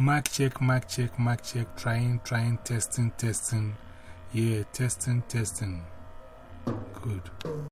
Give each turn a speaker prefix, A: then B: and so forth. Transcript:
A: Mark check, mark check, mark check, trying, trying, testing, testing. Yeah, testing, testing. Good.